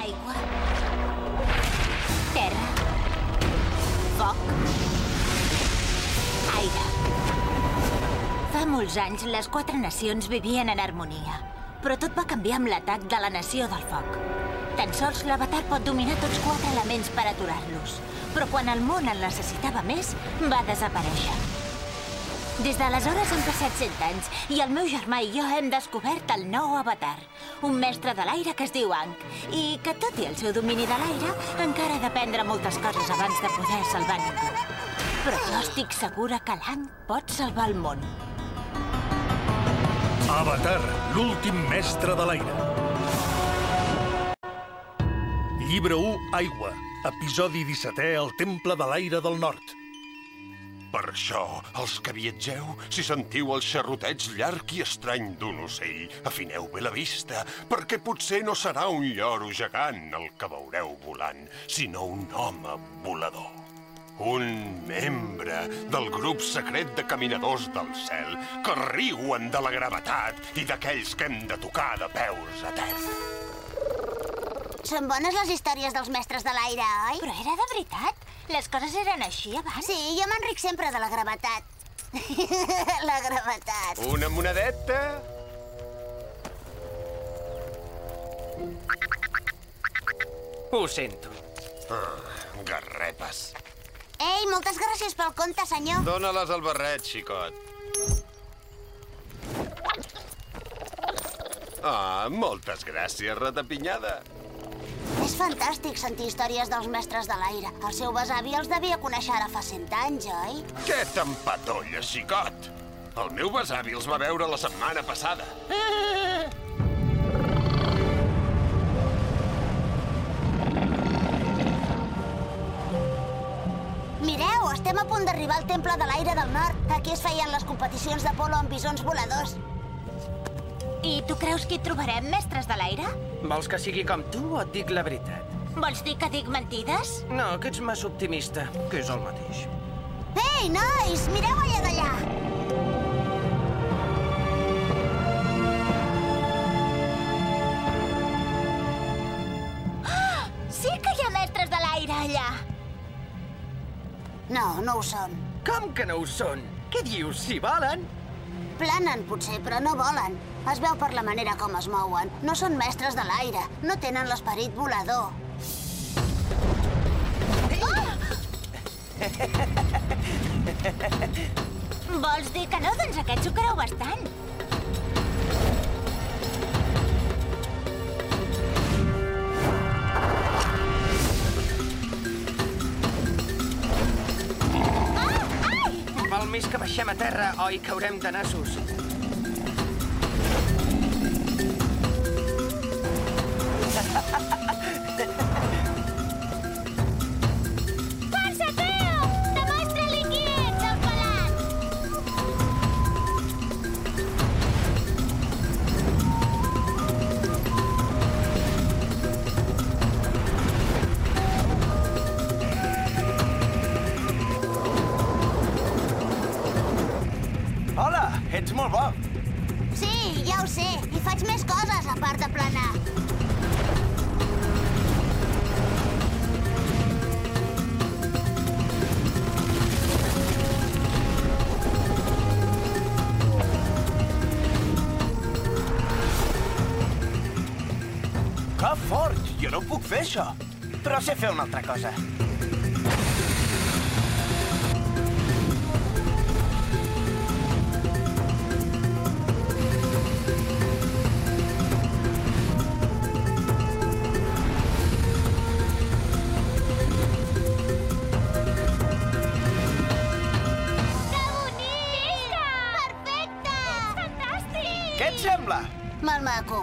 Aigua. Terra. Foc. Aire. Fa molts anys, les quatre nacions vivien en harmonia. Però tot va canviar amb l'atac de la nació del foc. Tan sols l'avatar pot dominar tots quatre elements per aturar-los. Però quan el món en necessitava més, va desaparèixer. Des d'aleshores han passat 100 anys i el meu germà i jo hem descobert el nou avatar. Un mestre de l'aire que es diu Ankh i que, tot i el seu domini de l'aire, encara ha d'aprendre moltes coses abans de poder salvar ningú. Però jo estic segura que l'Ankh pot salvar el món. Avatar, l'últim mestre de l'aire. Llibre 1, Aigua. Episodi 17è, El Temple de l'Aire del Nord. Per això, els que viatgeu, si sentiu el xerroteig llarg i estrany d'un ocell, afineu bé la vista, perquè potser no serà un lloro gegant el que veureu volant, sinó un home volador. Un membre del grup secret de caminadors del cel que riuen de la gravetat i d'aquells que hem de tocar de peus a terra. Són bones les històries dels mestres de l'aire, oi? Però era de veritat? Les coses eren així abans? Sí, jo m'enric sempre de la gravetat. la gravetat. Una monedeta? Ho sento. Ah, garrepes. Ei, moltes gràcies pel conte, senyor. Dóna-les al barret, xicot. Ah, moltes gràcies, ratapinyada. Fantàstic sentir històries dels mestres de l'aire. El seu besavi els devia conèixer ara fa cent anys, oi? Què t'empatolles, xicot? El meu besavi els va veure la setmana passada. Mireu, estem a punt d'arribar al Temple de l'Aire del Nord. Aquí es feien les competicions de polo amb bisons voladors. I tu creus que hi trobarem mestres de l'aire? Vols que sigui com tu o et dic la veritat? Vols dir que dic mentides? No, que ets massa optimista, que és el mateix. Ei, nois, mireu allà d'allà. Sí que hi ha mestres de l'aire allà! No, no ho són. Com que no ho són? Què dius, si volen? Planen, potser, però no volen. Es veu per la manera com es mouen. No són mestres de l'aire. No tenen l'esperit volador. Vols dir que no? Doncs aquest s'ho creu bastant. Baixem a terra o hi caurem de nassos. Ho sé. I faig més coses, a part de planar. Que fort! Jo no puc fer això. Però sé fer una altra cosa. Què et sembla? Molt maco.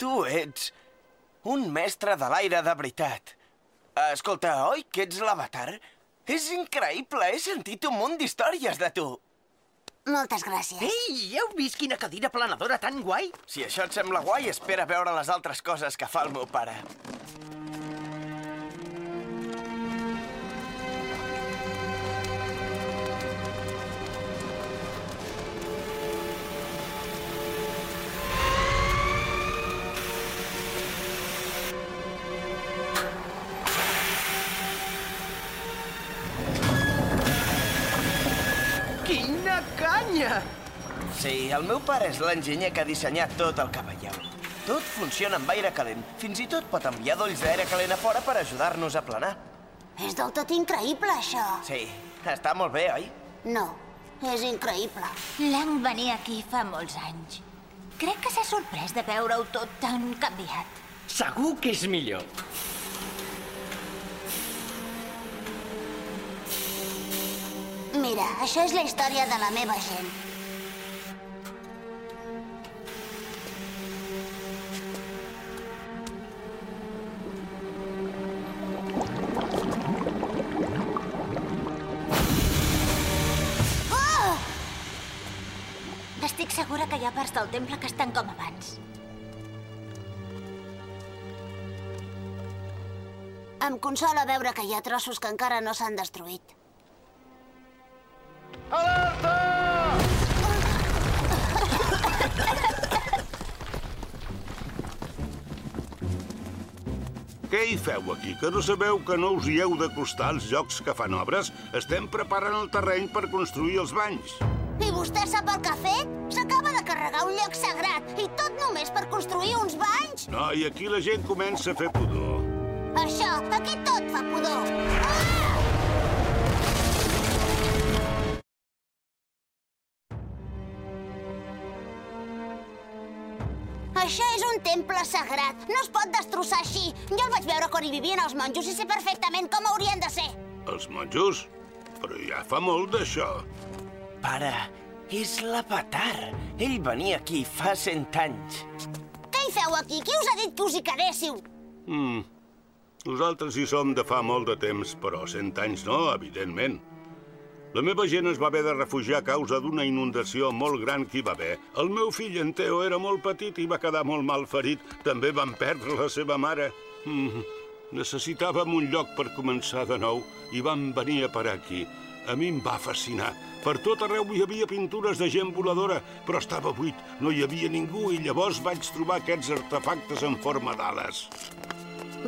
Tu ets un mestre de l'aire de veritat. Escolta, oi que ets l'avatar? És increïble, he sentit un munt d'històries de tu. Moltes gràcies. Ei, heu vist quina cadira planadora tan guai? Si això et sembla guai, espera veure les altres coses que fa el meu pare. Sí, el meu pare és l'enginyer que ha dissenyat tot el que veieu. Tot funciona amb aire calent. Fins i tot pot enviar dolls d'aire calent a fora per ajudar-nos a planar. És del tot increïble, això. Sí, està molt bé, oi? No, és increïble. L'Ang venia aquí fa molts anys. Crec que s'ha sorprès de veure-ho tot tan canviat. Segur que és millor. Mira, això és la història de la meva gent. Que hi ha parts del temple que estan com abans. Em consola veure que hi ha trossos que encara no s'han destruït. Què hi feu aquí? Que no sabeu que no us hi heu d'acostar als llocs que fan obres? Estem preparant el terreny per construir els banys. I vostè sap el que ha fet? Carregar un lloc sagrat i tot només per construir uns banys? No, i aquí la gent comença a fer pudor. Això, aquí tot fa pudor. Ah! Això és un temple sagrat. No es pot destrossar així. Jo el vaig veure quan hi vivien els monjos i sé perfectament com haurien de ser. Els monjos? Però ja fa molt d'això. Pare, és l'Avatar. Ell venia aquí fa cent anys. Què hi feu aquí? Qui us ha dit que us hi quedéssiu? Mm. Nosaltres hi som de fa molt de temps, però cent anys no, evidentment. La meva gent es va haver de refugiar a causa d'una inundació molt gran que hi va haver. El meu fill, en Teo, era molt petit i va quedar molt mal ferit. També van perdre la seva mare. Mm. Necessitàvem un lloc per començar de nou i vam venir a parar aquí. A mi em va fascinar. Per tot arreu hi havia pintures de gent voladora, però estava buit, no hi havia ningú i llavors vaig trobar aquests artefactes en forma d'ales.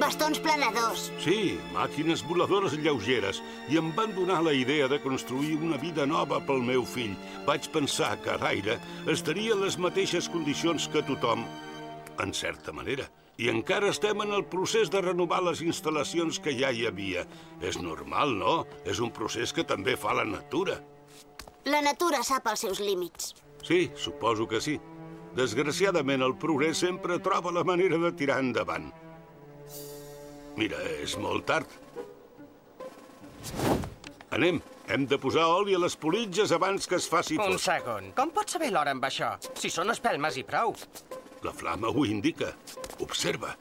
Bastons planadors. Sí, màquines voladores lleugeres, i em van donar la idea de construir una vida nova pel meu fill. Vaig pensar que a l'aire estaria en les mateixes condicions que tothom, en certa manera. I encara estem en el procés de renovar les instal·lacions que ja hi havia. És normal, no? És un procés que també fa la natura. La natura sap els seus límits. Sí, suposo que sí. Desgraciadament, el progrés sempre troba la manera de tirar endavant. Mira, és molt tard. Anem. Hem de posar oli a les politges abans que es faci Un fosc. segon. Com pot saber l'hora amb això? Si són espelmes i prou. La flama ho indica. Observa.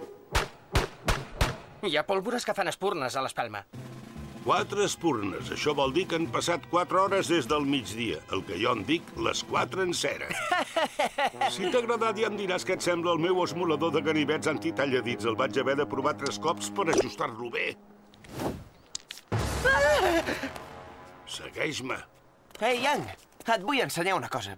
Hi ha pólvores que fan espurnes a l'espelma. Quatre espurnes. Això vol dir que han passat quatre hores des del migdia. El que jo en dic les quatre en cera. Si t'ha agradat ja em diràs què et sembla el meu esmolador de ganivets antitalladits. El vaig haver de provar tres cops per ajustar-lo bé. Segueix-me. Ei, Yang, et vull ensenyar una cosa.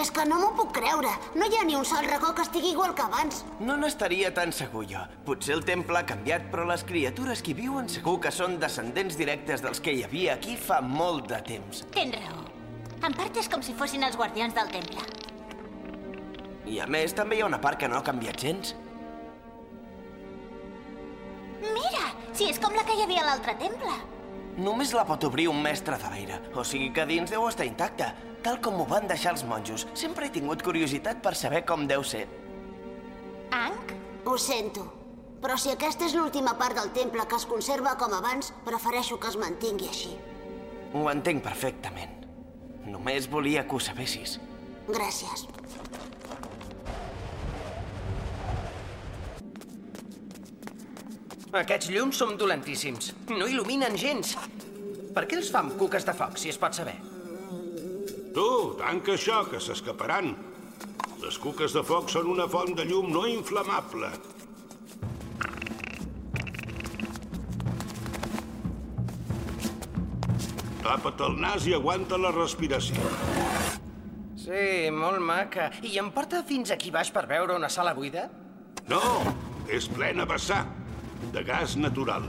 És que no m'ho puc creure. No hi ha ni un sol racó que estigui igual que abans. No n'estaria tan segur jo. Potser el temple ha canviat, però les criatures que hi viuen segur que són descendents directes dels que hi havia aquí fa molt de temps. Tens raó. En part és com si fossin els guardians del temple. I a més, també hi ha una part que no ha canviat gens. Mira, si és com la que hi havia a l'altre temple. Només la pot obrir un mestre de l'aire, o sigui que dins deu estar intacta, tal com ho van deixar els monjos. Sempre he tingut curiositat per saber com deu ser. Ang? Ho sento. Però si aquesta és l'última part del temple que es conserva com abans, prefereixo que es mantingui així. Ho entenc perfectament. Només volia que ho sabessis. Gràcies. Aquests llums són dolentíssims. No il·luminen gens. Per què els fa amb cuques de foc, si es pot saber? Tu, tanca això, que s'escaparan. Les cuques de foc són una font de llum no inflamable. Tapa't el nas i aguanta la respiració. Sí, molt maca. I em porta fins aquí baix per veure una sala buida? No, és plena vessar, de gas natural.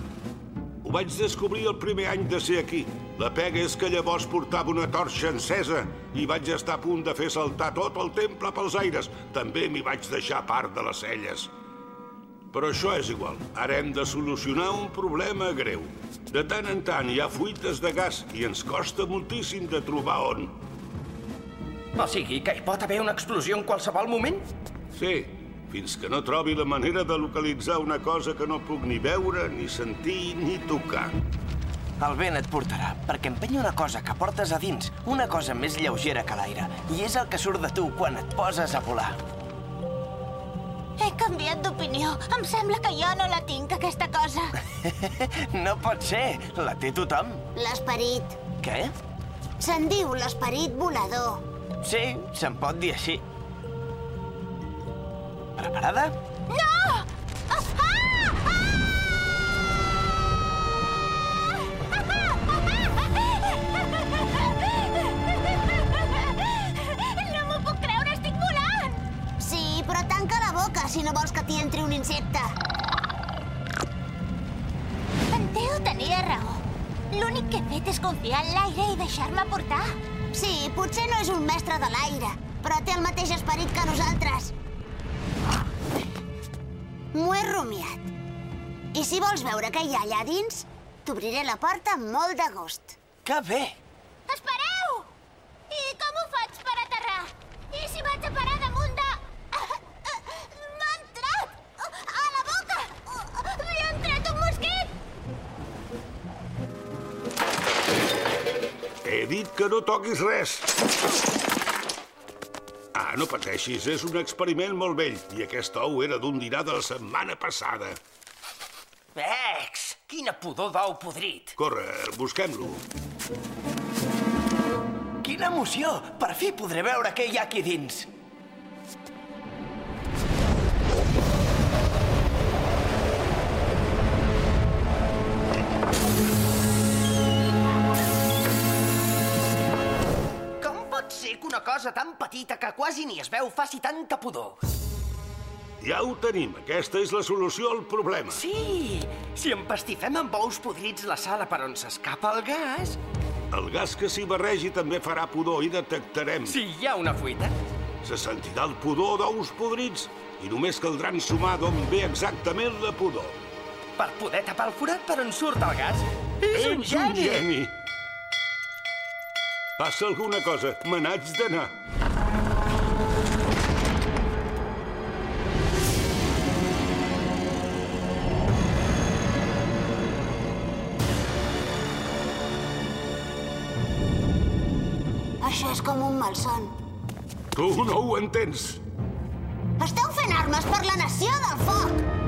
Ho vaig descobrir el primer any de ser aquí. La pega és que llavors portava una torxa encesa i vaig estar a punt de fer saltar tot el temple pels aires. També m'hi vaig deixar part de les celles. Però això és igual. Ara hem de solucionar un problema greu. De tant en tant hi ha fuites de gas i ens costa moltíssim de trobar on. O sigui, que hi pot haver una explosió en qualsevol moment? Sí, fins que no trobi la manera de localitzar una cosa que no puc ni veure, ni sentir, ni tocar. El vent et portarà, perquè empenya una cosa que portes a dins, una cosa més lleugera que l'aire, i és el que surt de tu quan et poses a volar. He canviat d'opinió. Em sembla que jo no la tinc, aquesta cosa. No pot ser, la té tothom. L'esperit. Què? Se'n diu l'esperit volador. Sí, se'n pot dir així. Preparada? Si no vols que t'hi entri un insecte. En Teo tenia raó. L'únic que he fet és confiar en l'aire i deixar-me portar. Sí, potser no és un mestre de l'aire, però té el mateix esperit que nosaltres. M'ho he rumiat. I si vols veure què hi ha allà dins, t'obriré la porta amb molt de gust. Que bé! Que no toquis res. Ah, no pateixis, és un experiment molt vell. I aquest ou era d'un dinar de la setmana passada. Ex! Quina pudor d'ou podrit! Corre, busquem-lo. Quina emoció! Per fi podré veure què hi ha aquí dins. Pot ser que una cosa tan petita que quasi ni es veu faci tanta pudor? Ja ho tenim. Aquesta és la solució al problema. Sí! Si empastifem amb ous podrits la sala per on s'escapa el gas... El gas que s'hi barregi també farà pudor i detectarem. Si hi ha una fuita... Se sentirà el pudor d'ous podrits i només caldrà ensumar d'on ve exactament la pudor. Per poder tapar el forat per on surt el gas. És un Ets un geni! geni! Passa alguna cosa, me n'haig d'anar. Això és com un malson. Tu no ho entens. Esteu fent armes per la nació del foc!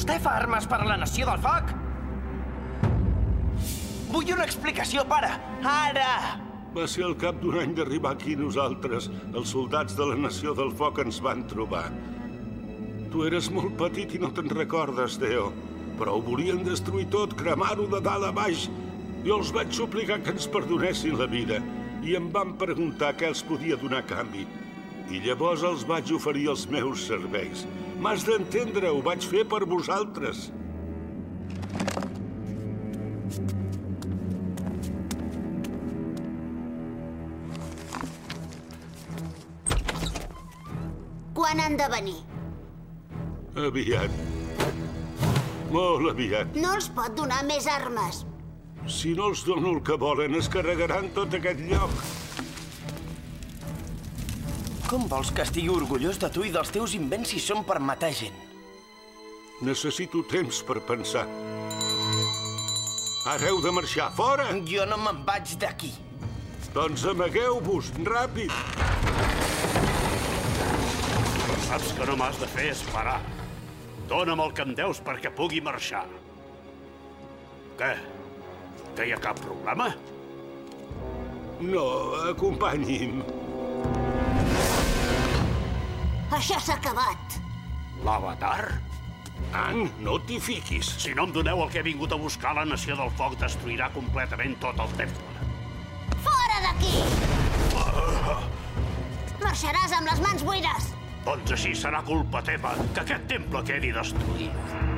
Vostè fa armes per a la nació del foc? Vull una explicació, pare! Ara! Va ser al cap d'un any d'arribar aquí nosaltres. Els soldats de la Nació del Foc ens van trobar. Tu eres molt petit i no te'n recordes, Deo. Però ho volien destruir tot, cremar-ho de dalt a baix. Jo els vaig suplicar que ens perdonessin la vida i em van preguntar què els podia donar a canvi. I llavors els vaig oferir els meus serveis. M'has d'entendre, ho vaig fer per vosaltres. Quan han de venir? Aviat. Molt aviat. No els pot donar més armes. Si no els dono el que volen, es carregaran tot aquest lloc. Com vols que estigui orgullós de tu i dels teus invents si són per matar gent? Necessito temps per pensar. Ara heu de marxar. Fora! Jo no me'n vaig d'aquí. Doncs amagueu-vos, ràpid! Saps que no m'has de fer esperar. Dóna'm el que em deus perquè pugui marxar. Què? Que hi ha cap problema? No, acompanyi'm. Això s'ha acabat. L'avatar? Ang, no t'hi fiquis. Si no em doneu el que he vingut a buscar, la Nació del Foc destruirà completament tot el temple. Fora d'aquí! Marxaràs amb les mans buides. Doncs així serà culpa teva que aquest temple quedi destruït.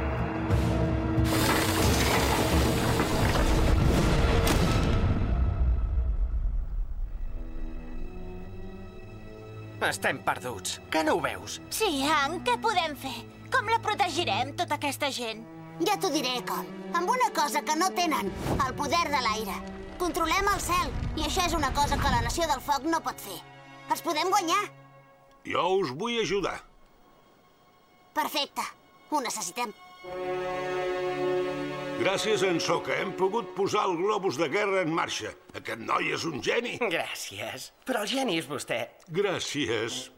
Estem perduts. Que no ho veus? Sí, Ang, què podem fer? Com la protegirem, tota aquesta gent? Ja t'ho diré com. Amb una cosa que no tenen, el poder de l'aire. Controlem el cel, i això és una cosa que la Nació del Foc no pot fer. Els podem guanyar. Jo us vull ajudar. Perfecte. Ho necessitem. Gràcies a en Soka hem pogut posar el globus de guerra en marxa. Aquest noi és un geni. Gràcies. Però el geni és vostè. Gràcies.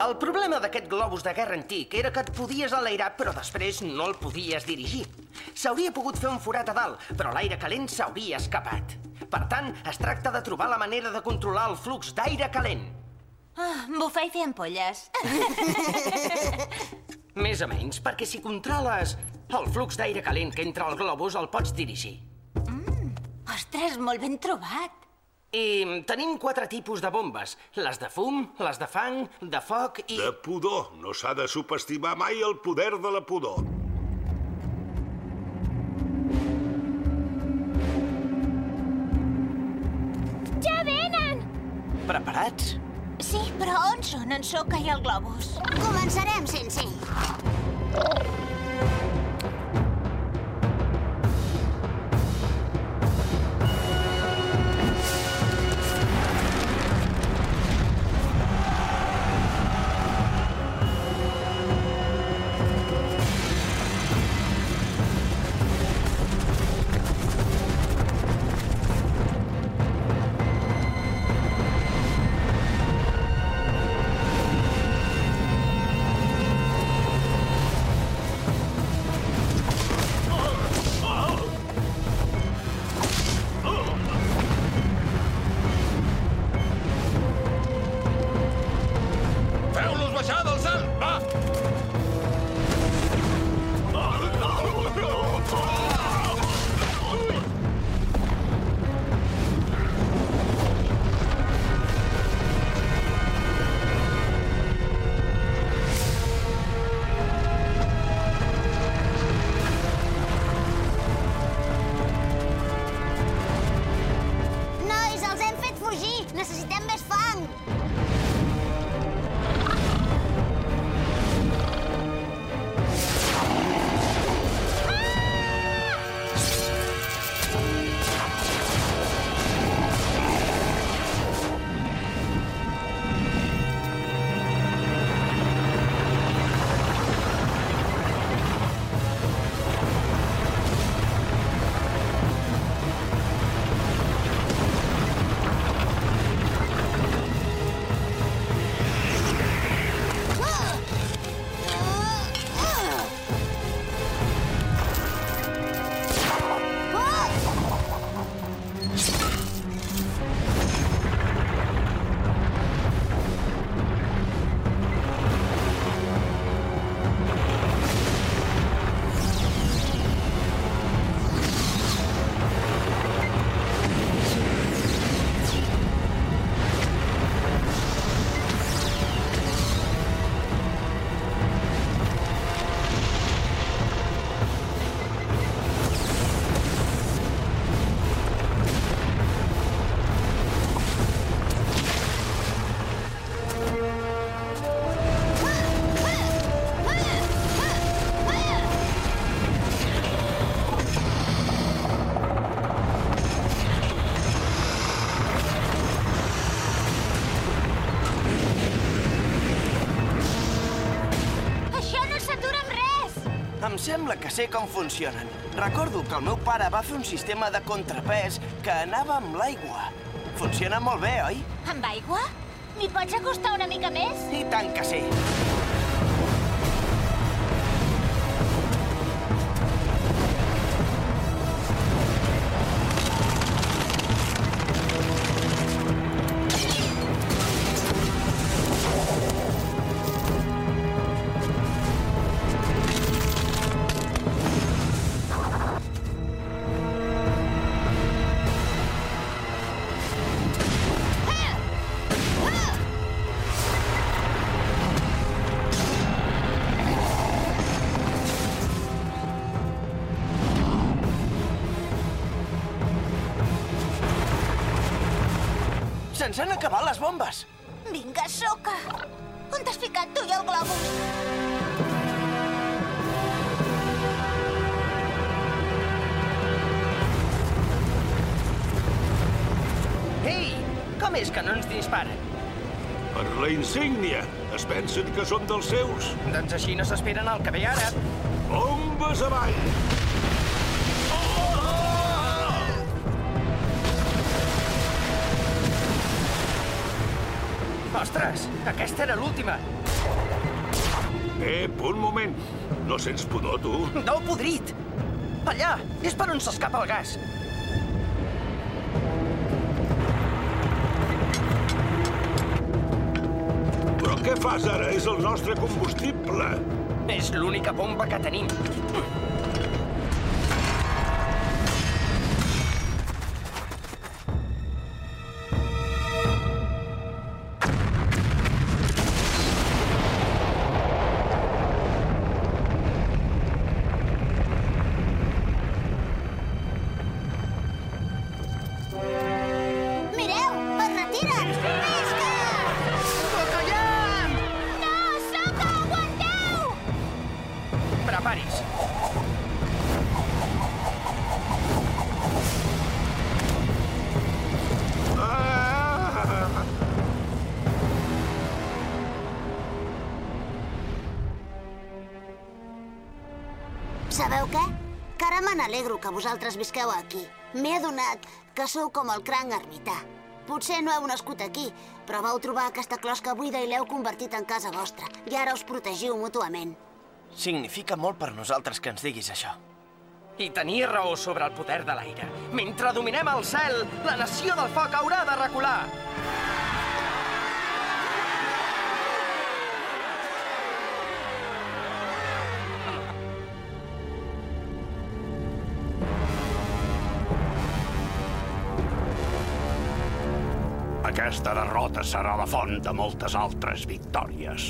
El problema d'aquest globus de guerra antic era que et podies enlairar, però després no el podies dirigir. S'hauria pogut fer un forat a dalt, però l'aire calent s'hauria escapat. Per tant, es tracta de trobar la manera de controlar el flux d'aire calent. Ah, bufar i fer ampolles. Més o menys, perquè si controles el flux d'aire calent que entra al globus, el pots dirigir. Ostres, molt ben trobat. I tenim quatre tipus de bombes. Les de fum, les de fang, de foc i... De pudor. No s'ha de subestimar mai el poder de la pudor. Ja venen! Preparats? Sí, però on són en Soca i el globus? Començarem sense ell. Sembla que sé com funcionen. Recordo que el meu pare va fer un sistema de contrapès que anava amb l'aigua. Funciona molt bé, oi? Amb aigua? M'hi pots acostar una mica més? I tant que sí. Se'ns han acabat les bombes! Vinga, soca! On t'has ficat tu i el globus? Ei! Com és que no ens disparen? Per la insígnia. Es pensen que som dels seus. Doncs així no s'esperen el que ve ara. Bombes avall! Ostres, aquesta era l'última. Ep, un moment. No sents pudor, tu? No, podrit! Allà! És per on s'escapa el gas. Però què fas ara? És el nostre combustible. És l'única bomba que tenim. Que vosaltres visqueu aquí. M'he adonat que sou com el cranc ermità. Potser no heu nascut aquí, però vau trobar aquesta closca buida i l'heu convertit en casa vostra. I ara us protegiu mútuament. Significa molt per nosaltres que ens diguis això. I tenia raó sobre el poder de l'aire. Mentre dominem el cel, la nació del foc haurà de recular. Aquesta derrota serà la font de moltes altres victòries.